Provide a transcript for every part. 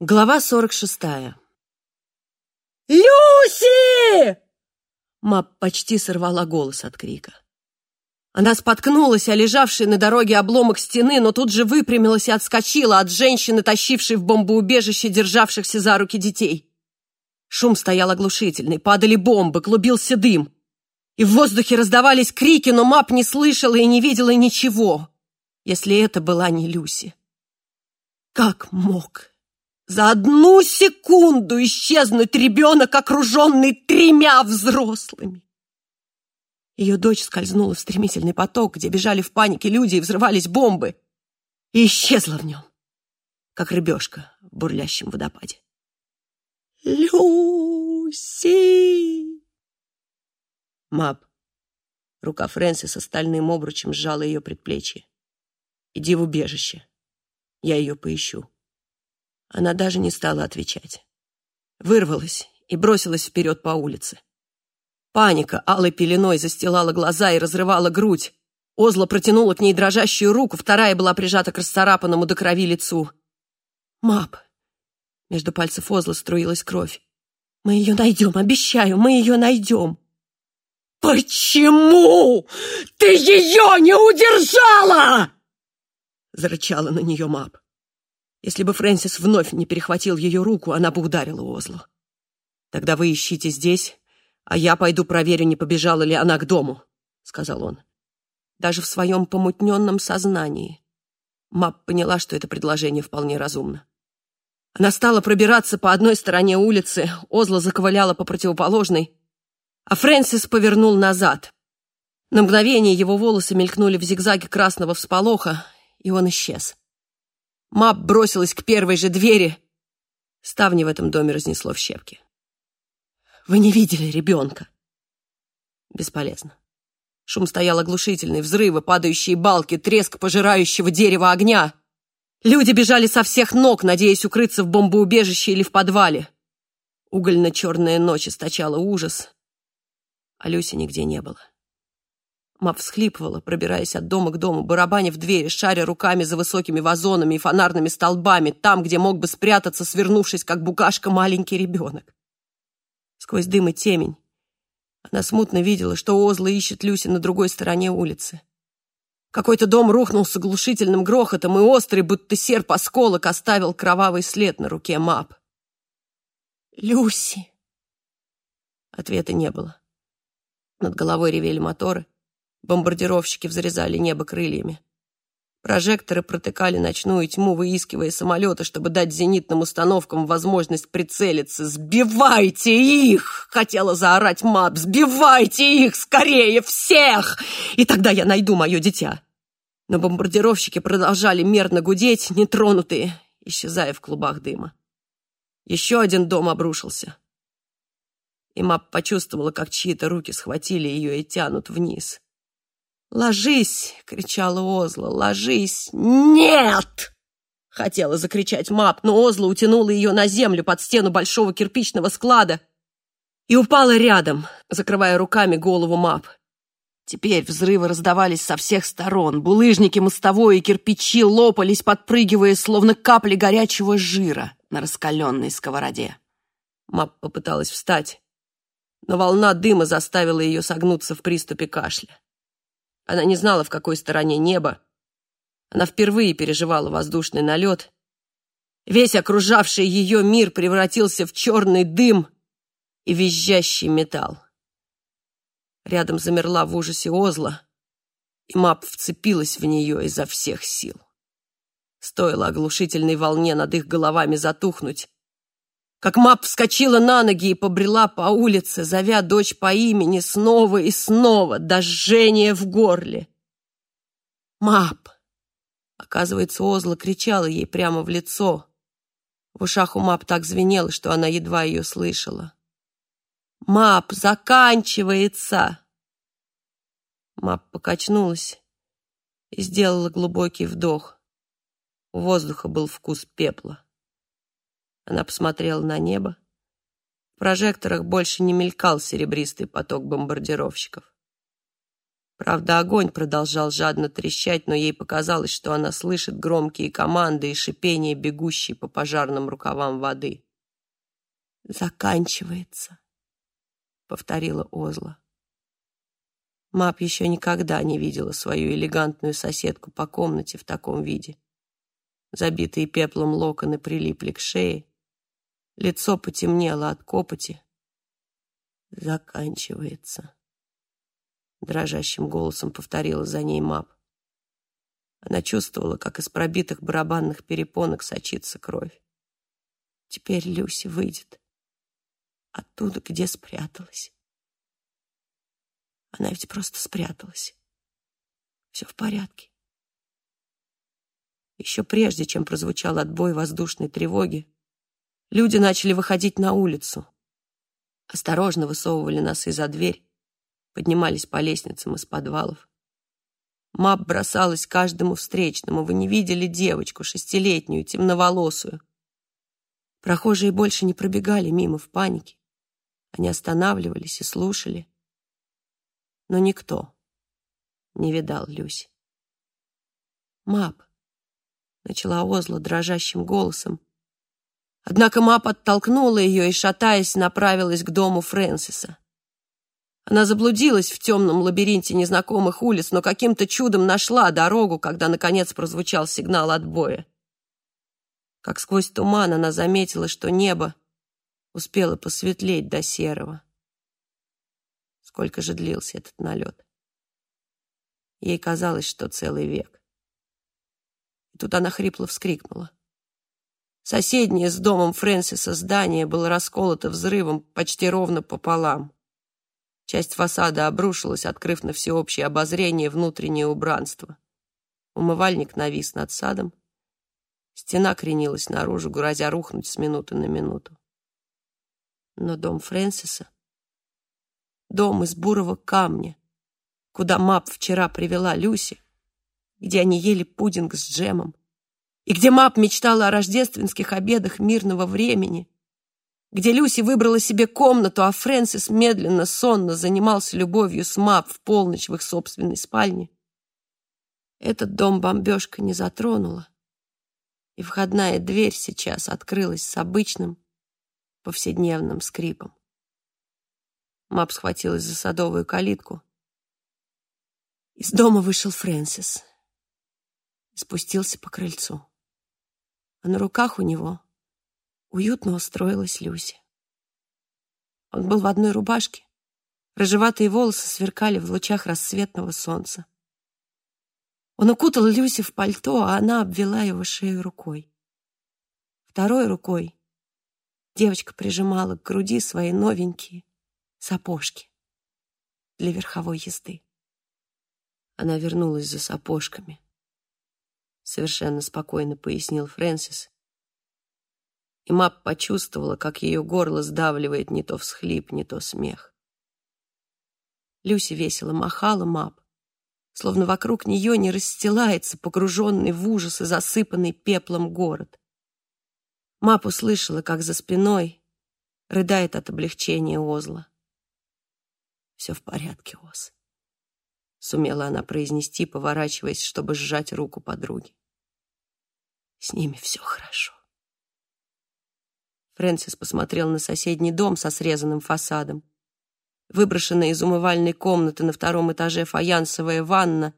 Глава 46. «Люси!» Мап почти сорвала голос от крика. Она споткнулась о лежавший на дороге обломок стены, но тут же выпрямилась и отскочила от женщины, тащившей в бомбоубежище державшихся за руки детей. Шум стоял оглушительный, падали бомбы, клубился дым. И в воздухе раздавались крики, но Мап не слышала и не видела ничего, если это была не Люси. Как мог за одну секунду исчезнуть ребенок, окруженный тремя взрослыми. Ее дочь скользнула в стремительный поток, где бежали в панике люди и взрывались бомбы, и исчезла в нем, как рыбешка в бурлящем водопаде. «Люси!» Мап. Рука Фрэнсиса стальным обручем сжала ее предплечье. «Иди в убежище. Я ее поищу». Она даже не стала отвечать. Вырвалась и бросилась вперед по улице. Паника алой пеленой застилала глаза и разрывала грудь. Озла протянула к ней дрожащую руку, вторая была прижата к расцарапанному до крови лицу. «Мап!» Между пальцев Озла струилась кровь. «Мы ее найдем, обещаю, мы ее найдем!» «Почему ты ее не удержала?» Зарычала на нее Мап. Если бы Фрэнсис вновь не перехватил ее руку, она бы ударила Озлу. «Тогда вы ищите здесь, а я пойду проверю, не побежала ли она к дому», — сказал он. Даже в своем помутненном сознании Мап поняла, что это предложение вполне разумно. Она стала пробираться по одной стороне улицы, Озла заковыляла по противоположной, а Фрэнсис повернул назад. На мгновение его волосы мелькнули в зигзаге красного всполоха, и он исчез. Мап бросилась к первой же двери. Ставни в этом доме разнесло в щепки. «Вы не видели ребенка?» Бесполезно. Шум стоял оглушительный, взрывы, падающие балки, треск пожирающего дерева огня. Люди бежали со всех ног, надеясь укрыться в бомбоубежище или в подвале. Угольно-черная ночь источала ужас, а Люси нигде не было. Мап всхлипывала, пробираясь от дома к дому, барабаня в двери, шаря руками за высокими вазонами и фонарными столбами, там, где мог бы спрятаться, свернувшись, как букашка, маленький ребенок. Сквозь дым и темень она смутно видела, что Озла ищет Люси на другой стороне улицы. Какой-то дом рухнул с оглушительным грохотом, и острый, будто серп осколок, оставил кровавый след на руке Мап. «Люси!» Ответа не было. Над головой ревели моторы. Бомбардировщики взрезали небо крыльями. Прожекторы протыкали ночную тьму, выискивая самолеты, чтобы дать зенитным установкам возможность прицелиться. «Сбивайте их!» — хотела заорать Мап. «Сбивайте их! Скорее! Всех! И тогда я найду мое дитя!» Но бомбардировщики продолжали мерно гудеть, нетронутые, исчезая в клубах дыма. Еще один дом обрушился. И Мап почувствовала, как чьи-то руки схватили ее и тянут вниз. «Ложись!» — кричала Озла. «Ложись!» «Нет!» — хотела закричать Мап, но Озла утянула ее на землю под стену большого кирпичного склада и упала рядом, закрывая руками голову Мап. Теперь взрывы раздавались со всех сторон. Булыжники мостовой и кирпичи лопались, подпрыгивая, словно капли горячего жира на раскаленной сковороде. Мап попыталась встать, но волна дыма заставила ее согнуться в приступе кашля. Она не знала, в какой стороне неба. Она впервые переживала воздушный налет. Весь окружавший ее мир превратился в черный дым и визжащий металл. Рядом замерла в ужасе Озла, и Мап вцепилась в нее изо всех сил. Стоило оглушительной волне над их головами затухнуть, как Мап вскочила на ноги и побрела по улице, зовя дочь по имени снова и снова, до жжения в горле. «Мап!» Оказывается, Озла кричала ей прямо в лицо. В ушах у Мап так звенело, что она едва ее слышала. «Мап, заканчивается!» Мап покачнулась и сделала глубокий вдох. У воздуха был вкус пепла. Она посмотрела на небо. В прожекторах больше не мелькал серебристый поток бомбардировщиков. Правда, огонь продолжал жадно трещать, но ей показалось, что она слышит громкие команды и шипение бегущей по пожарным рукавам воды. «Заканчивается», — повторила Озла. Мап еще никогда не видела свою элегантную соседку по комнате в таком виде. Забитые пеплом локоны прилипли к шее, лицо потемнело от копоти. «Заканчивается», — дрожащим голосом повторила за ней Мап. Она чувствовала, как из пробитых барабанных перепонок сочится кровь. Теперь Люси выйдет оттуда, где спряталась. Она ведь просто спряталась. Все в порядке. Еще прежде, чем прозвучал отбой воздушной тревоги, люди начали выходить на улицу. Осторожно высовывали носы за дверь, поднимались по лестницам из подвалов. Мап бросалась каждому встречному. Вы не видели девочку, шестилетнюю, темноволосую. Прохожие больше не пробегали мимо в панике. Они останавливались и слушали. Но никто не видал Люси. «Мап», — начала Озла дрожащим голосом. Однако Мап оттолкнула ее и, шатаясь, направилась к дому Фрэнсиса. Она заблудилась в темном лабиринте незнакомых улиц, но каким-то чудом нашла дорогу, когда, наконец, прозвучал сигнал отбоя. Как сквозь туман она заметила, что небо успело посветлеть до серого. Сколько же длился этот налет? Ей казалось, что целый век. И тут она хрипло вскрикнула. Соседнее с домом Фрэнсиса здание было расколото взрывом почти ровно пополам. Часть фасада обрушилась, открыв на всеобщее обозрение внутреннее убранство. Умывальник навис над садом, Стена кренилась наружу, грозя рухнуть с минуты на минуту. Но дом Фрэнсиса, дом из бурого камня, куда Мап вчера привела Люси, где они ели пудинг с джемом, и где Мап мечтала о рождественских обедах мирного времени, где Люси выбрала себе комнату, а Фрэнсис медленно, сонно занимался любовью с Мап в полночь в их собственной спальне. Этот дом бомбежка не затронула и входная дверь сейчас открылась с обычным повседневным скрипом. Мап схватилась за садовую калитку. Из дома вышел Фрэнсис и спустился по крыльцу. А на руках у него уютно устроилась Люси. Он был в одной рубашке, рыжеватые волосы сверкали в лучах рассветного солнца. Он укутал Люси в пальто, а она обвела его шею рукой. Второй рукой девочка прижимала к груди свои новенькие сапожки для верховой езды. Она вернулась за сапожками. Совершенно спокойно пояснил Фрэнсис. И Мап почувствовала, как ее горло сдавливает не то всхлип, не то смех. Люси весело махала Мап, словно вокруг нее не расстилается погруженный в ужас и засыпанный пеплом город. Мап услышала, как за спиной рыдает от облегчения Озла. «Все в порядке, Оз», — сумела она произнести, поворачиваясь, чтобы сжать руку подруги. «С ними все хорошо». Фрэнсис посмотрел на соседний дом со срезанным фасадом. Выброшенная из умывальной комнаты на втором этаже фаянсовая ванна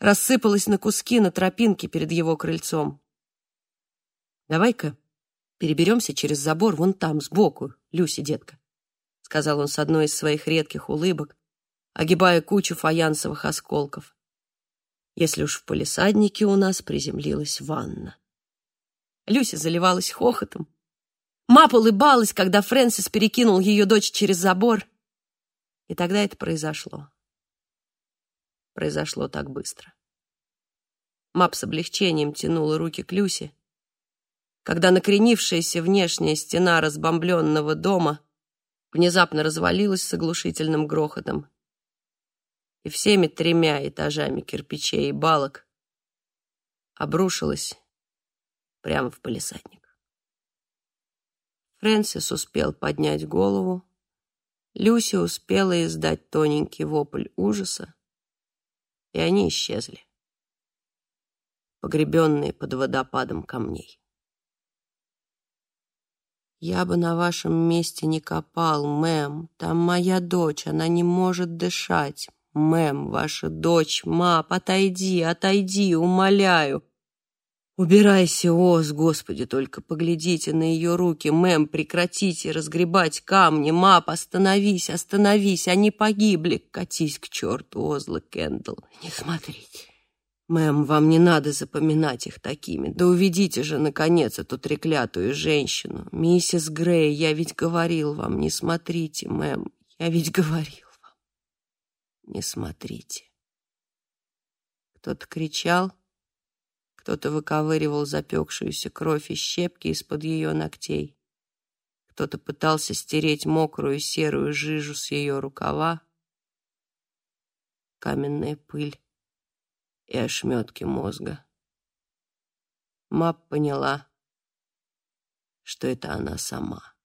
рассыпалась на куски на тропинке перед его крыльцом. «Давай-ка переберемся через забор вон там, сбоку, Люси, детка», сказал он с одной из своих редких улыбок, огибая кучу фаянсовых осколков. «Если уж в полисаднике у нас приземлилась ванна». Люси заливалась хохотом. Мап улыбалась, когда Фрэнсис перекинул ее дочь через забор — и тогда это произошло. Произошло так быстро. Мап с облегчением тянула руки к Люсе, когда накренившаяся внешняя стена разбомбленного дома внезапно развалилась с оглушительным грохотом, и всеми тремя этажами кирпичей и балок обрушилась прямо в полисадник. Фрэнсис успел поднять голову, Люся успела издать тоненький вопль ужаса и они исчезли, погребенные под водопадом камней. «Я бы на вашем месте не копал, мэм. Там моя дочь, она не может дышать. Мэм, ваша дочь, мап, отойди, отойди, умоляю. Убирайся, Оз, Господи, только поглядите на ее руки. Мэм, прекратите разгребать камни. Мап, остановись, остановись, они погибли. Катись к черту, Озла Кендалл. Не смотрите. Мэм, вам не надо запоминать их такими. Да уведите же, наконец, эту треклятую женщину. Миссис Грей, я ведь говорил вам, не смотрите, мэм. Я ведь говорил. Не смотрите. Кто-то кричал, кто-то выковыривал запекшуюся кровь и щепки из-под ее ногтей. Кто-то пытался стереть мокрую серую жижу с ее рукава. Каменная пыль и ошметки мозга. Мап поняла, что это она сама.